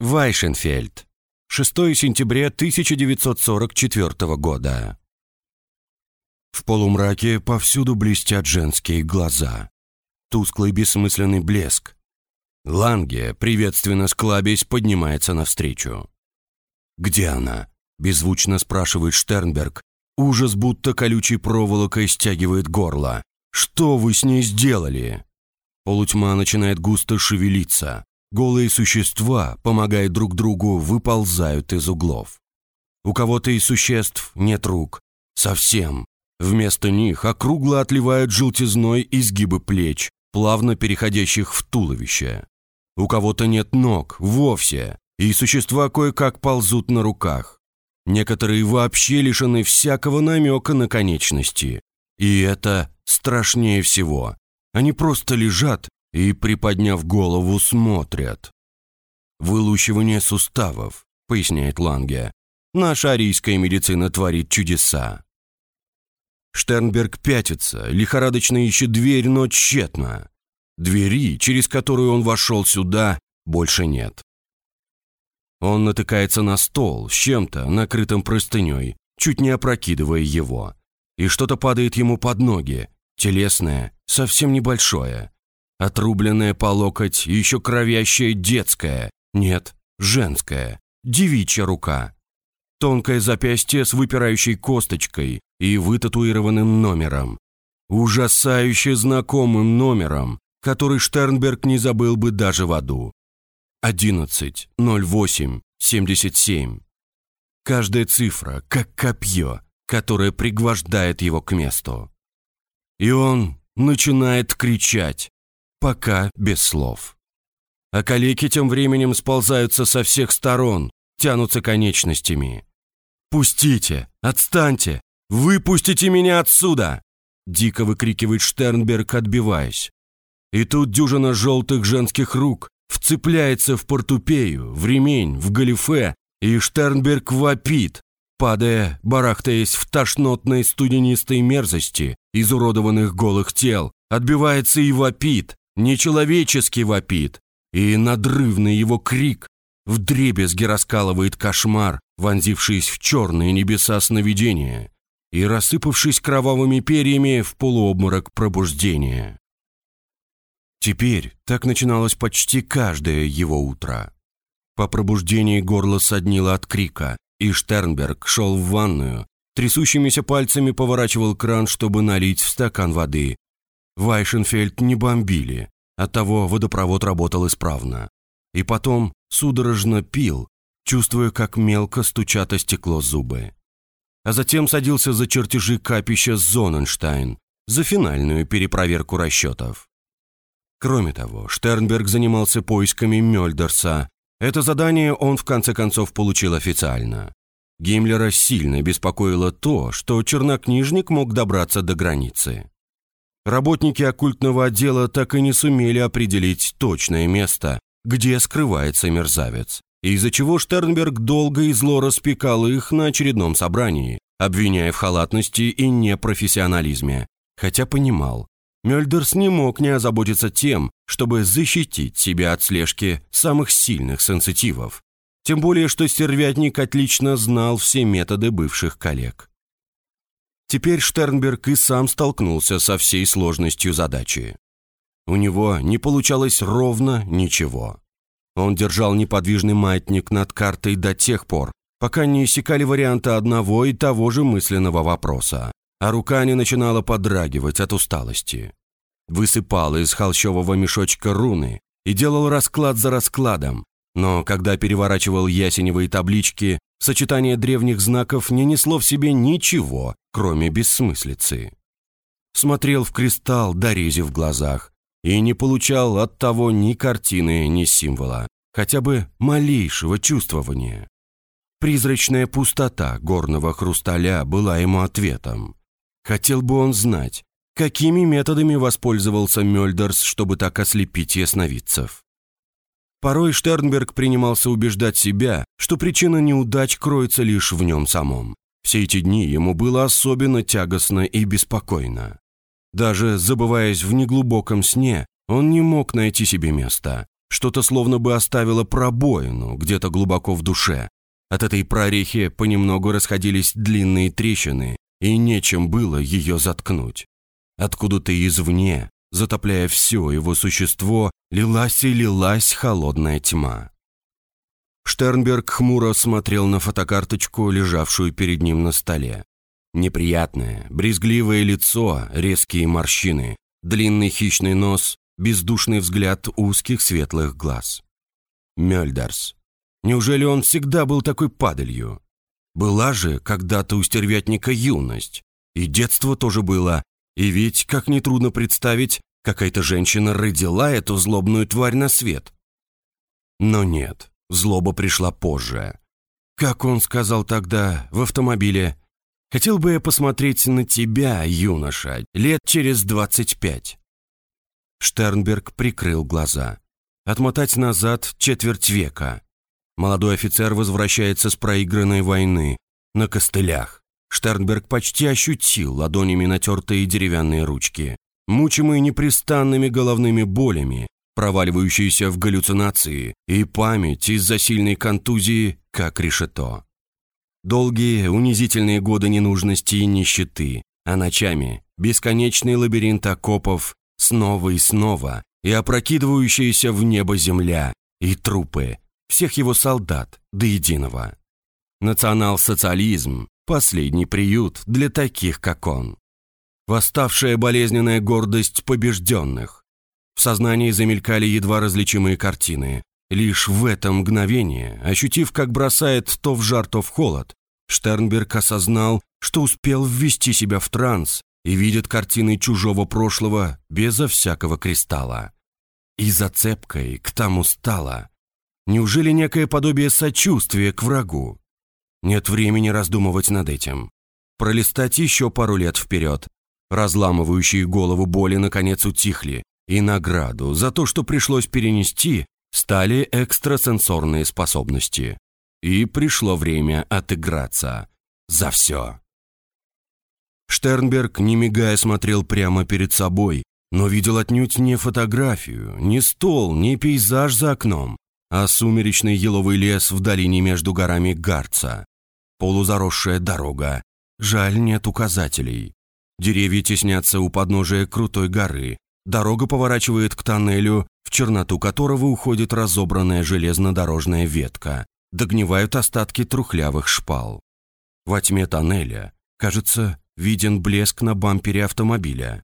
Вайшенфельд. 6 сентября 1944 года. В полумраке повсюду блестят женские глаза. Тусклый бессмысленный блеск. Ланге, приветственно склабясь, поднимается навстречу. «Где она?» – беззвучно спрашивает Штернберг. Ужас будто колючей проволокой стягивает горло. «Что вы с ней сделали?» Полутьма начинает густо шевелиться. Голые существа, помогая друг другу, выползают из углов. У кого-то из существ нет рук. Совсем. Вместо них округло отливают желтизной изгибы плеч, плавно переходящих в туловище. У кого-то нет ног, вовсе, и существа кое-как ползут на руках. Некоторые вообще лишены всякого намека на конечности. И это страшнее всего. Они просто лежат и, приподняв голову, смотрят. «Вылущивание суставов», — поясняет Ланге. «Наша арийская медицина творит чудеса». Штернберг пятится, лихорадочно ищет дверь, но тщетно. Двери, через которую он вошел сюда, больше нет. Он натыкается на стол с чем-то, накрытым простыней, чуть не опрокидывая его. И что-то падает ему под ноги, телесное, совсем небольшое. Отрубленное по локоть, еще кровящее детское, нет, женское, девичья рука. Тонкое запястье с выпирающей косточкой и вытатуированным номером. Ужасающе знакомым номером, который Штернберг не забыл бы даже в аду. 11.08.77. Каждая цифра, как копье, которое пригвождает его к месту. И он начинает кричать, пока без слов. А калеки тем временем сползаются со всех сторон, тянутся конечностями. «Пустите! Отстаньте! Выпустите меня отсюда!» Дико выкрикивает Штернберг, отбиваясь. И тут дюжина желтых женских рук вцепляется в портупею, в ремень, в галифе, и Штернберг вопит, падая, барахтаясь в тошнотной студенистой мерзости изуродованных голых тел, отбивается и вопит, нечеловечески вопит, и надрывный его крик вдребезги раскалывает кошмар, вонзившись в черные небеса сновидения и рассыпавшись кровавыми перьями в полуобморок пробуждения. Теперь так начиналось почти каждое его утро. По пробуждении горло соднило от крика, и Штернберг шел в ванную, трясущимися пальцами поворачивал кран, чтобы налить в стакан воды. Вайшенфельд не бомбили, оттого водопровод работал исправно. И потом судорожно пил, чувствуя, как мелко стучат о стекло зубы. А затем садился за чертежи капища Зоненштайн, за финальную перепроверку расчетов. Кроме того, Штернберг занимался поисками Мёльдерса. Это задание он в конце концов получил официально. Гиммлера сильно беспокоило то, что чернокнижник мог добраться до границы. Работники оккультного отдела так и не сумели определить точное место, где скрывается мерзавец, из-за чего Штернберг долго и зло распекал их на очередном собрании, обвиняя в халатности и непрофессионализме, хотя понимал, Мёльдерс не мог не озаботиться тем, чтобы защитить себя от слежки самых сильных сенситивов. Тем более, что стервятник отлично знал все методы бывших коллег. Теперь Штернберг и сам столкнулся со всей сложностью задачи. У него не получалось ровно ничего. Он держал неподвижный маятник над картой до тех пор, пока не иссякали варианты одного и того же мысленного вопроса а рука не начинала подрагивать от усталости. Высыпал из холщового мешочка руны и делал расклад за раскладом, но когда переворачивал ясеневые таблички, сочетание древних знаков не несло в себе ничего, кроме бессмыслицы. Смотрел в кристалл, дорези в глазах, и не получал от того ни картины, ни символа, хотя бы малейшего чувствования. Призрачная пустота горного хрусталя была ему ответом. Хотел бы он знать, какими методами воспользовался Мёльдерс, чтобы так ослепить ясновидцев. Порой Штернберг принимался убеждать себя, что причина неудач кроется лишь в нем самом. Все эти дни ему было особенно тягостно и беспокойно. Даже забываясь в неглубоком сне, он не мог найти себе места, Что-то словно бы оставило пробоину где-то глубоко в душе. От этой прорехи понемногу расходились длинные трещины, и нечем было ее заткнуть. Откуда-то извне, затопляя все его существо, лилась и лилась холодная тьма. Штернберг хмуро смотрел на фотокарточку, лежавшую перед ним на столе. Неприятное, брезгливое лицо, резкие морщины, длинный хищный нос, бездушный взгляд узких светлых глаз. Мёльдарс. Неужели он всегда был такой падалью? Была же когда-то у стервятника юность. И детство тоже было. И ведь, как нетрудно представить, какая-то женщина родила эту злобную тварь на свет. Но нет, злоба пришла позже. Как он сказал тогда в автомобиле, «Хотел бы я посмотреть на тебя, юноша, лет через двадцать пять». Штернберг прикрыл глаза. Отмотать назад четверть века. Молодой офицер возвращается с проигранной войны. На костылях. Штернберг почти ощутил ладонями натертые деревянные ручки. Мучимые непрестанными головными болями, проваливающиеся в галлюцинации, и память из-за сильной контузии, как решето. Долгие, унизительные годы ненужности и нищеты, а ночами бесконечный лабиринт окопов снова и снова, и опрокидывающаяся в небо земля, и трупы, всех его солдат до единого. Национал-социализм – последний приют для таких, как он. Восставшая болезненная гордость побежденных. В сознании замелькали едва различимые картины. Лишь в это мгновение, ощутив, как бросает то в жар, то в холод, Штернберг осознал, что успел ввести себя в транс и видит картины чужого прошлого безо всякого кристалла. И зацепкой к тому стало, Неужели некое подобие сочувствия к врагу? Нет времени раздумывать над этим. Пролистать еще пару лет вперед. Разламывающие голову боли наконец утихли, и награду за то, что пришлось перенести, стали экстрасенсорные способности. И пришло время отыграться. За все. Штернберг, не мигая, смотрел прямо перед собой, но видел отнюдь не фотографию, не стол, не пейзаж за окном, а сумеречный еловый лес в долине между горами Гарца. Полузаросшая дорога. Жаль, нет указателей. Деревья теснятся у подножия крутой горы. Дорога поворачивает к тоннелю, в черноту которого уходит разобранная железнодорожная ветка. Догнивают остатки трухлявых шпал. Во тьме тоннеля, кажется, виден блеск на бампере автомобиля.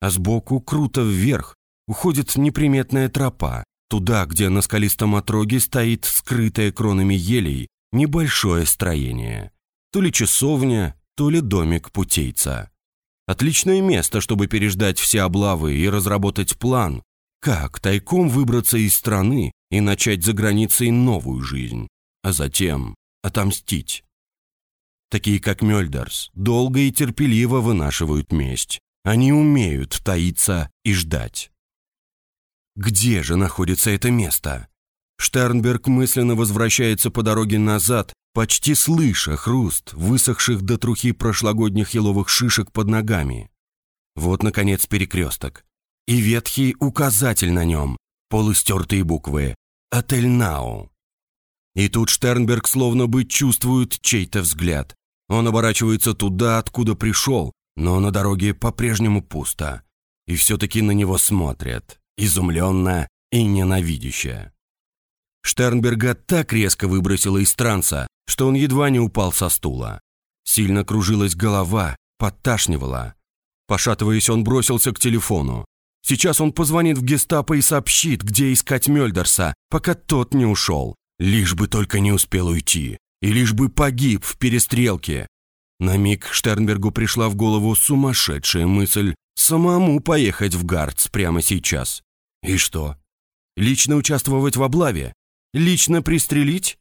А сбоку, круто вверх, уходит неприметная тропа, Туда, где на скалистом отроге стоит скрытое кронами елей небольшое строение. То ли часовня, то ли домик путейца. Отличное место, чтобы переждать все облавы и разработать план, как тайком выбраться из страны и начать за границей новую жизнь, а затем отомстить. Такие, как Мёльдерс, долго и терпеливо вынашивают месть. Они умеют таиться и ждать. Где же находится это место? Штернберг мысленно возвращается по дороге назад, почти слыша хруст высохших до трухи прошлогодних еловых шишек под ногами. Вот, наконец, перекресток. И ветхий указатель на нем, полустертые буквы «Отель Нау». И тут Штернберг словно бы чувствует чей-то взгляд. Он оборачивается туда, откуда пришел, но на дороге по-прежнему пусто. И все-таки на него смотрят изумленно и ненавидяще. Штернберга так резко выбросило из транса, что он едва не упал со стула. Сильно кружилась голова, подташнивала. Пошатываясь, он бросился к телефону. Сейчас он позвонит в гестапо и сообщит, где искать Мёльдерса, пока тот не ушел. Лишь бы только не успел уйти. И лишь бы погиб в перестрелке. На миг Штернбергу пришла в голову сумасшедшая мысль самому поехать в Гардс прямо сейчас. И что? Лично участвовать в облаве? Лично пристрелить?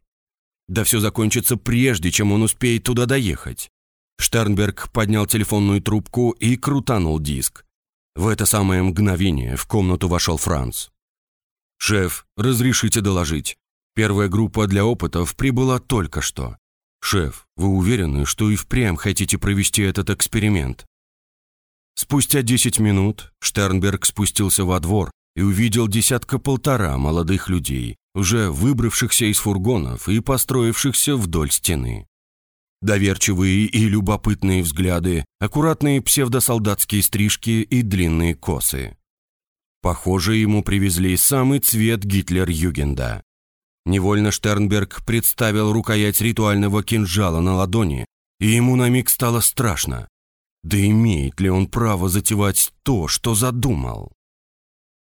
Да все закончится прежде, чем он успеет туда доехать. Штернберг поднял телефонную трубку и крутанул диск. В это самое мгновение в комнату вошел Франц. «Шеф, разрешите доложить. Первая группа для опытов прибыла только что. Шеф, вы уверены, что и впрямь хотите провести этот эксперимент?» Спустя 10 минут Штернберг спустился во двор, и увидел десятка-полтора молодых людей, уже выбравшихся из фургонов и построившихся вдоль стены. Доверчивые и любопытные взгляды, аккуратные псевдосолдатские стрижки и длинные косы. Похоже, ему привезли самый цвет Гитлер-Югенда. Невольно Штернберг представил рукоять ритуального кинжала на ладони, и ему на миг стало страшно. Да имеет ли он право затевать то, что задумал?